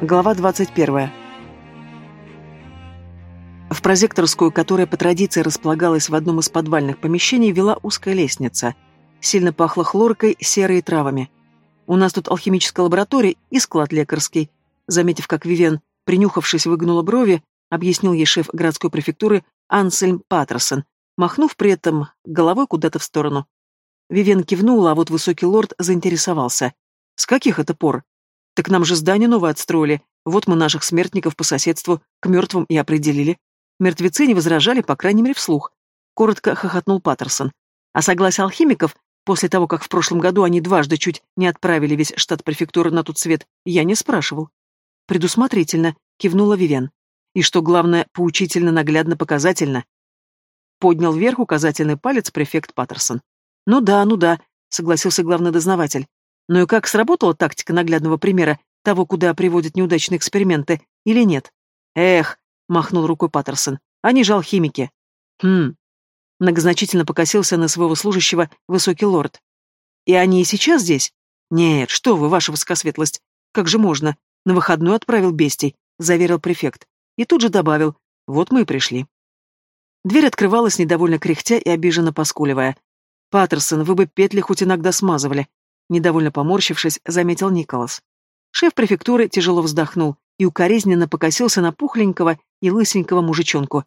Глава 21. В прозекторскую, которая по традиции располагалась в одном из подвальных помещений, вела узкая лестница. Сильно пахло хлоркой, серой и травами. «У нас тут алхимическая лаборатория и склад лекарский», заметив, как Вивен, принюхавшись, выгнула брови, объяснил ей шеф городской префектуры Ансельм Паттерсон, махнув при этом головой куда-то в сторону. Вивен кивнула, а вот высокий лорд заинтересовался. «С каких это пор?» Так нам же здание новое отстроили. Вот мы наших смертников по соседству к мертвым и определили. Мертвецы не возражали, по крайней мере, вслух. Коротко хохотнул Паттерсон. А согласие алхимиков, после того, как в прошлом году они дважды чуть не отправили весь штат префектуры на тот свет, я не спрашивал. Предусмотрительно, кивнула Вивен. И что главное, поучительно, наглядно, показательно. Поднял вверх указательный палец префект Паттерсон. Ну да, ну да, согласился главный дознаватель. Ну и как сработала тактика наглядного примера того, куда приводят неудачные эксперименты, или нет? Эх, махнул рукой Паттерсон, они же алхимики. Хм. Многозначительно покосился на своего служащего высокий лорд. И они и сейчас здесь? Нет, что вы, ваша высокосветлость. Как же можно? На выходной отправил бестий, заверил префект. И тут же добавил, вот мы и пришли. Дверь открывалась, недовольно кряхтя и обиженно поскуливая. «Паттерсон, вы бы петли хоть иногда смазывали. Недовольно поморщившись, заметил Николас. Шеф префектуры тяжело вздохнул и укоризненно покосился на пухленького и лысенького мужичонку.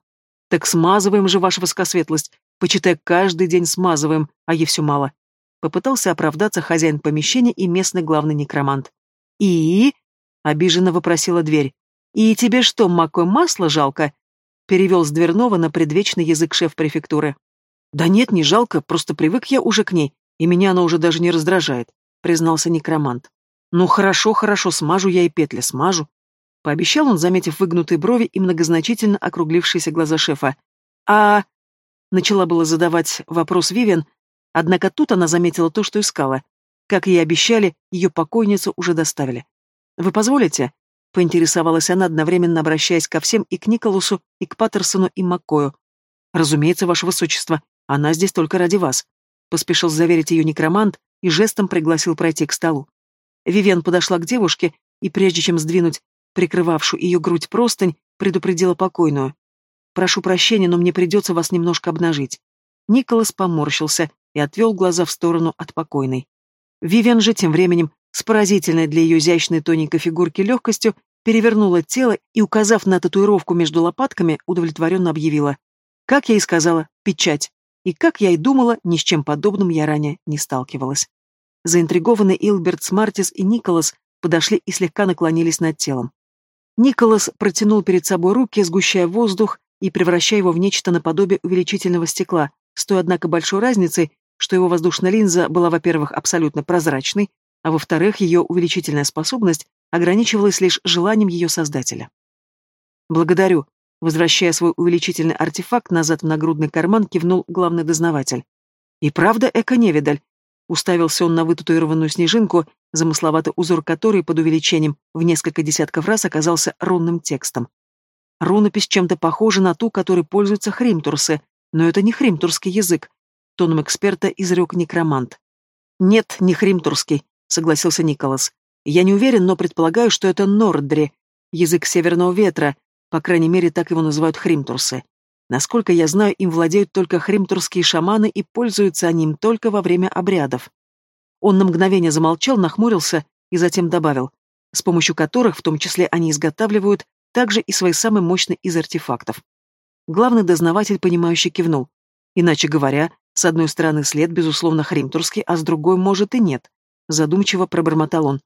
«Так смазываем же, ваша воскосветлость. Почитай, каждый день смазываем, а ей все мало». Попытался оправдаться хозяин помещения и местный главный некромант. «И?» — обиженно вопросила дверь. «И тебе что, макое масло жалко?» — перевел с дверного на предвечный язык шеф префектуры. «Да нет, не жалко, просто привык я уже к ней и меня она уже даже не раздражает», — признался некромант. «Ну хорошо, хорошо, смажу я и петли, смажу», — пообещал он, заметив выгнутые брови и многозначительно округлившиеся глаза шефа. «А...» — начала было задавать вопрос Вивен, однако тут она заметила то, что искала. Как ей обещали, ее покойницу уже доставили. «Вы позволите?» — поинтересовалась она, одновременно обращаясь ко всем и к Николасу, и к Паттерсону, и Маккою. «Разумеется, ваше высочество, она здесь только ради вас», Поспешил заверить ее некромант и жестом пригласил пройти к столу. Вивен подошла к девушке и, прежде чем сдвинуть прикрывавшую ее грудь простынь, предупредила покойную. «Прошу прощения, но мне придется вас немножко обнажить». Николас поморщился и отвел глаза в сторону от покойной. Вивен же тем временем, с поразительной для ее изящной тоненькой фигурки легкостью, перевернула тело и, указав на татуировку между лопатками, удовлетворенно объявила. Как я и сказала, печать. И, как я и думала, ни с чем подобным я ранее не сталкивалась. Заинтригованные Илберт Смартис и Николас подошли и слегка наклонились над телом. Николас протянул перед собой руки, сгущая воздух и превращая его в нечто наподобие увеличительного стекла, с той, однако, большой разницей, что его воздушная линза была, во-первых, абсолютно прозрачной, а во-вторых, ее увеличительная способность ограничивалась лишь желанием ее создателя. «Благодарю», Возвращая свой увеличительный артефакт назад в нагрудный карман, кивнул главный дознаватель. «И правда эко-невидаль?» Уставился он на вытатуированную снежинку, замысловатый узор которой под увеличением в несколько десятков раз оказался рунным текстом. Рунопись чем-то похожа на ту, которой пользуются хримтурсы, но это не хримтурский язык, тоном эксперта изрек некромант. «Нет, не хримтурский», — согласился Николас. «Я не уверен, но предполагаю, что это нордри, язык северного ветра, по крайней мере, так его называют хримтурсы. Насколько я знаю, им владеют только хримтурские шаманы и пользуются они им только во время обрядов. Он на мгновение замолчал, нахмурился и затем добавил, с помощью которых, в том числе, они изготавливают также и свои самые мощные из артефактов. Главный дознаватель, понимающий, кивнул. Иначе говоря, с одной стороны след, безусловно, хримтурский, а с другой, может, и нет. Задумчиво пробормотал он.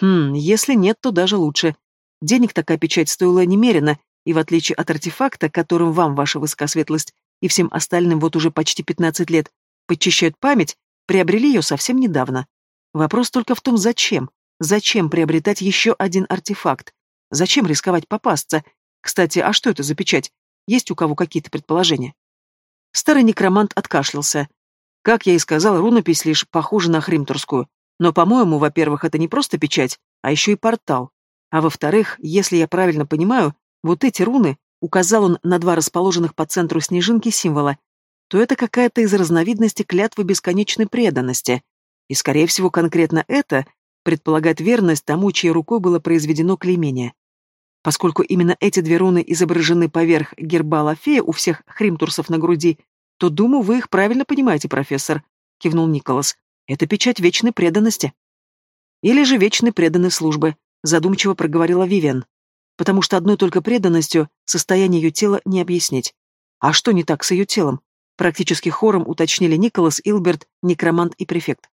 Хм, если нет, то даже лучше. Денег такая печать стоила немерено, и в отличие от артефакта, которым вам, ваша высокосветлость, и всем остальным вот уже почти 15 лет, подчищают память, приобрели ее совсем недавно. Вопрос только в том, зачем? Зачем приобретать еще один артефакт? Зачем рисковать попасться? Кстати, а что это за печать? Есть у кого какие-то предположения? Старый некромант откашлялся. Как я и сказал, рунопись лишь похожа на хримтурскую. Но, по-моему, во-первых, это не просто печать, а еще и портал. А во-вторых, если я правильно понимаю, вот эти руны, указал он на два расположенных по центру снежинки символа, то это какая-то из разновидностей клятвы бесконечной преданности. И, скорее всего, конкретно это предполагает верность тому, чьей рукой было произведено клеймение. Поскольку именно эти две руны изображены поверх герба Лафея у всех хримтурсов на груди, то, думаю, вы их правильно понимаете, профессор, кивнул Николас. Это печать вечной преданности. Или же вечной преданной службы, задумчиво проговорила Вивен. Потому что одной только преданностью состояние ее тела не объяснить. А что не так с ее телом? Практически хором уточнили Николас, Илберт, некромант и префект.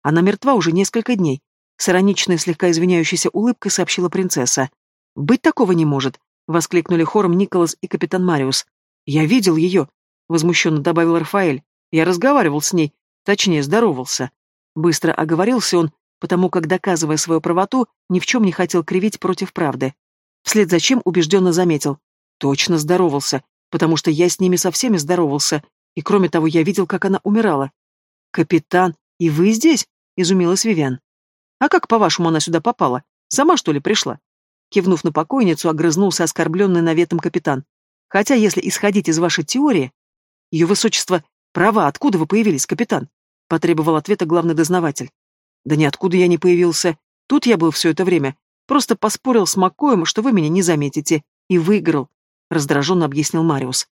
Она мертва уже несколько дней. С ироничной, слегка извиняющейся улыбкой сообщила принцесса. «Быть такого не может!» — воскликнули хором Николас и капитан Мариус. «Я видел ее!» — возмущенно добавил Рафаэль. «Я разговаривал с ней, точнее, здоровался». Быстро оговорился он, потому как, доказывая свою правоту, ни в чем не хотел кривить против правды. Вслед за чем убежденно заметил. «Точно здоровался, потому что я с ними со всеми здоровался, и кроме того, я видел, как она умирала». «Капитан, и вы здесь?» — изумилась Вивиан. «А как, по-вашему, она сюда попала? Сама, что ли, пришла?» Кивнув на покойницу, огрызнулся оскорбленный наветом капитан. Хотя, если исходить из вашей теории... Ее высочество, права, откуда вы появились, капитан? Потребовал ответа главный дознаватель. Да ниоткуда я не появился. Тут я был все это время. Просто поспорил с Макоем, что вы меня не заметите. И выиграл. Раздраженно объяснил Мариус.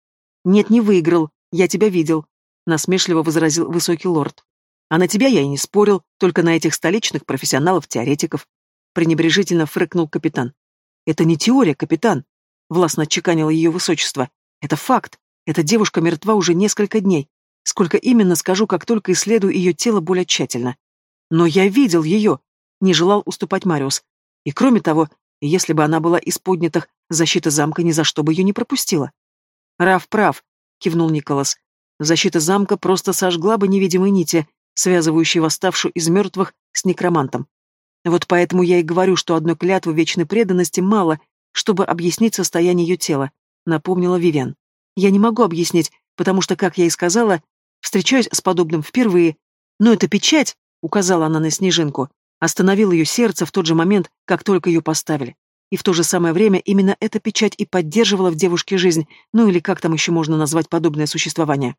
Нет, не выиграл. Я тебя видел. Насмешливо возразил высокий лорд. А на тебя я и не спорил, только на этих столичных профессионалов-теоретиков. Пренебрежительно фрыкнул капитан. Это не теория, капитан, властно отчеканило ее высочество. Это факт. Эта девушка мертва уже несколько дней. Сколько именно, скажу, как только исследую ее тело более тщательно. Но я видел ее, не желал уступать Мариус. И кроме того, если бы она была из поднятых, защита замка ни за что бы ее не пропустила. Раф прав, кивнул Николас. Защита замка просто сожгла бы невидимые нити, связывающие восставшую из мертвых с некромантом. Вот поэтому я и говорю, что одной клятвы вечной преданности мало, чтобы объяснить состояние ее тела, напомнила Вивен. Я не могу объяснить, потому что, как я и сказала, встречаюсь с подобным впервые. Но эта печать, указала она на снежинку, остановила ее сердце в тот же момент, как только ее поставили. И в то же самое время именно эта печать и поддерживала в девушке жизнь, ну или как там еще можно назвать подобное существование.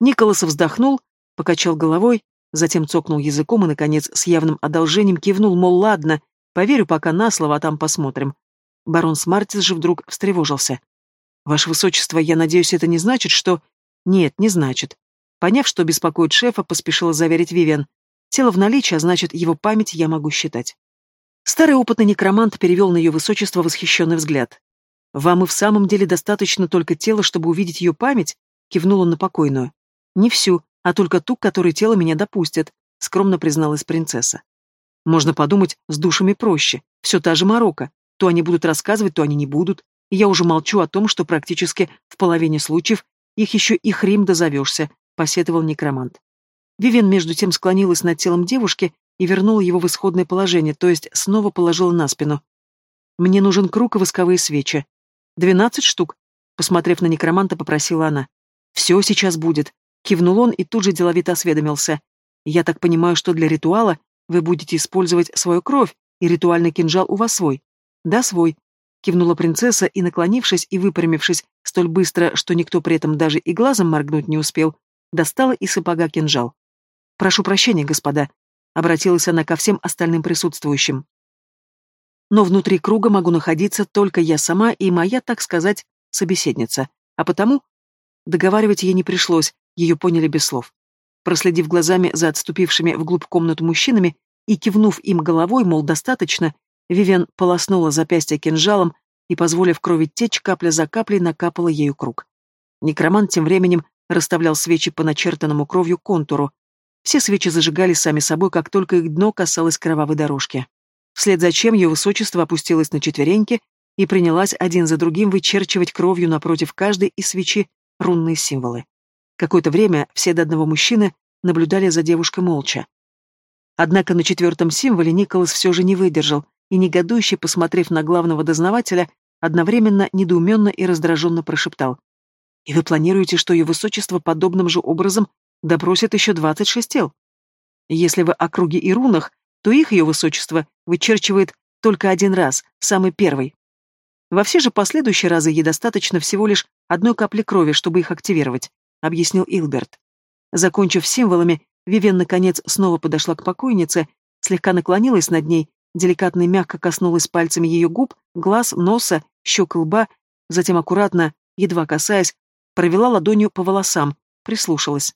Николас вздохнул, покачал головой затем цокнул языком и, наконец, с явным одолжением кивнул, мол, ладно, поверю пока на слово, а там посмотрим. Барон Смартис же вдруг встревожился. «Ваше Высочество, я надеюсь, это не значит, что...» «Нет, не значит». Поняв, что беспокоит шефа, поспешила заверить Вивиан. «Тело в наличии, а значит, его память я могу считать». Старый опытный некромант перевел на ее Высочество восхищенный взгляд. «Вам и в самом деле достаточно только тела, чтобы увидеть ее память?» — кивнул он на покойную. «Не всю, а только ту, которой тело меня допустит», — скромно призналась принцесса. «Можно подумать, с душами проще. Все та же морока. То они будут рассказывать, то они не будут. И я уже молчу о том, что практически в половине случаев их еще и хрим дозовешься», — посетовал некромант. Вивен между тем склонилась над телом девушки и вернула его в исходное положение, то есть снова положила на спину. «Мне нужен круг и восковые свечи. Двенадцать штук», — посмотрев на некроманта, попросила она. «Все сейчас будет», Кивнул он и тут же деловито осведомился. «Я так понимаю, что для ритуала вы будете использовать свою кровь, и ритуальный кинжал у вас свой?» «Да, свой», — кивнула принцесса и, наклонившись и выпрямившись столь быстро, что никто при этом даже и глазом моргнуть не успел, достала из сапога кинжал. «Прошу прощения, господа», — обратилась она ко всем остальным присутствующим. «Но внутри круга могу находиться только я сама и моя, так сказать, собеседница, а потому...» Договаривать ей не пришлось, ее поняли без слов. Проследив глазами за отступившими вглубь комнату мужчинами и кивнув им головой, мол, достаточно, Вивен полоснула запястье кинжалом и, позволив крови течь, капля за каплей накапала ею круг. Некромант тем временем расставлял свечи по начертанному кровью контуру. Все свечи зажигали сами собой, как только их дно касалось кровавой дорожки. Вслед за чем ее высочество опустилось на четвереньки и принялась один за другим вычерчивать кровью напротив каждой из свечи рунные символы. Какое-то время все до одного мужчины наблюдали за девушкой молча. Однако на четвертом символе Николас все же не выдержал и, негодующе посмотрев на главного дознавателя, одновременно недоуменно и раздраженно прошептал. «И вы планируете, что ее высочество подобным же образом допросит еще двадцать шесть тел? Если вы о круге и рунах, то их ее высочество вычерчивает только один раз, самый первый. Во все же последующие разы ей достаточно всего лишь одной капли крови, чтобы их активировать объяснил Илберт. Закончив символами, Вивен наконец снова подошла к покойнице слегка наклонилась над ней, деликатно и мягко коснулась пальцами ее губ, глаз, носа, щек лба, затем аккуратно, едва касаясь, провела ладонью по волосам, прислушалась.